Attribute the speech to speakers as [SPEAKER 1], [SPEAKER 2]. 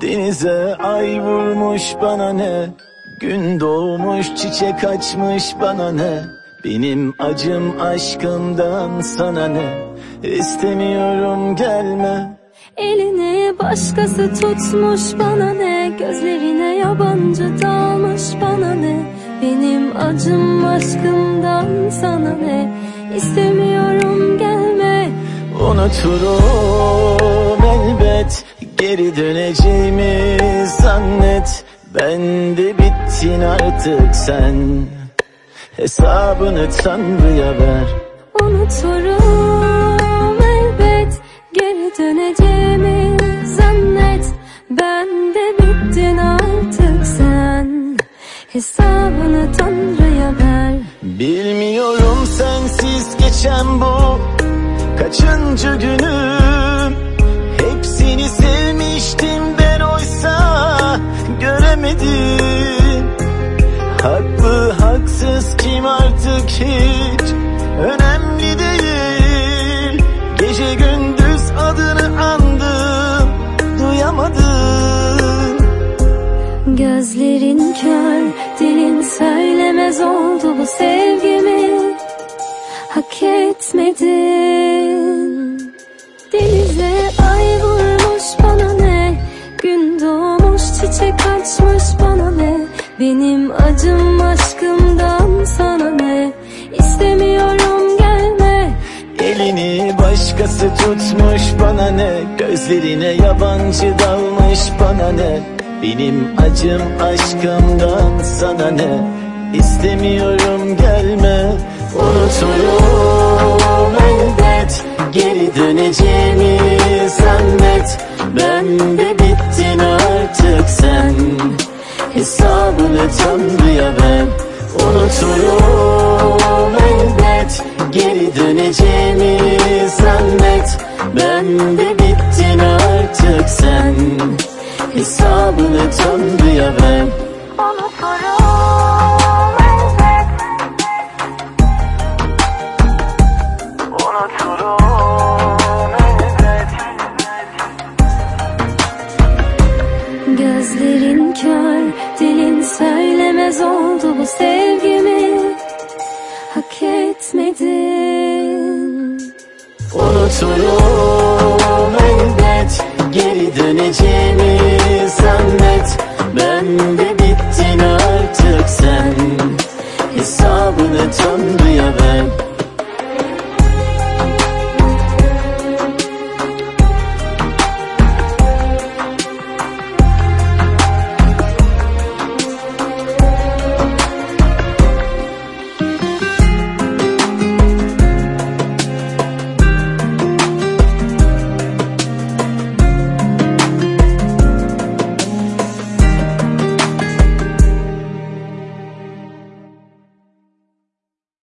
[SPEAKER 1] Denize ay vurmuş bana ne? Gün doğmuş çiçek açmış bana ne? Benim acım aşkımdan sana ne? İstemiyorum gelme.
[SPEAKER 2] Elini başkası tutmuş bana ne? Gözlerine yabancı dalmış bana ne? Benim acım aşkımdan sana ne? İstemiyorum gelme.
[SPEAKER 1] Unuturum Geri döneceğimi zannet. Ben de bittin artık sen. Hesabını Tanrı'ya ver.
[SPEAKER 2] Unuturum elbet. Geri döneceğimi zannet. Ben de bittin artık sen. Hesabını Tanrı'ya ver.
[SPEAKER 1] Bilmiyorum sensiz geçen bu Kaçıncı günüm. Hepsini sevmiştim ben oysa Göremedim. Haklı haksız kim artık hiç? Önemli değil. Gece gündüz adını andım Duyamadım.
[SPEAKER 2] Gözlerin kör, dilin söylemez oldu bu sevgimi. Hak etmedin sana ne? İstemiyorum gelme.
[SPEAKER 1] Elini başkası tutmuş bana ne? Gözlerine yabancı dalmış bana ne? Benim acım aşkımdan sana ne? İstemiyorum gelme. Unuturum elbet. Geri döneceğimi zannet Ben de bittin artık sen. Hesabını ver Unuturum elbet Geri döneceğimi zannet. Ben de bittin artık sen. Hesabını Tanrı'ya ver. Unuturum elbet.
[SPEAKER 2] Gözlerin kör, dilin söylemez oldu bu sevgimi
[SPEAKER 1] Unuturum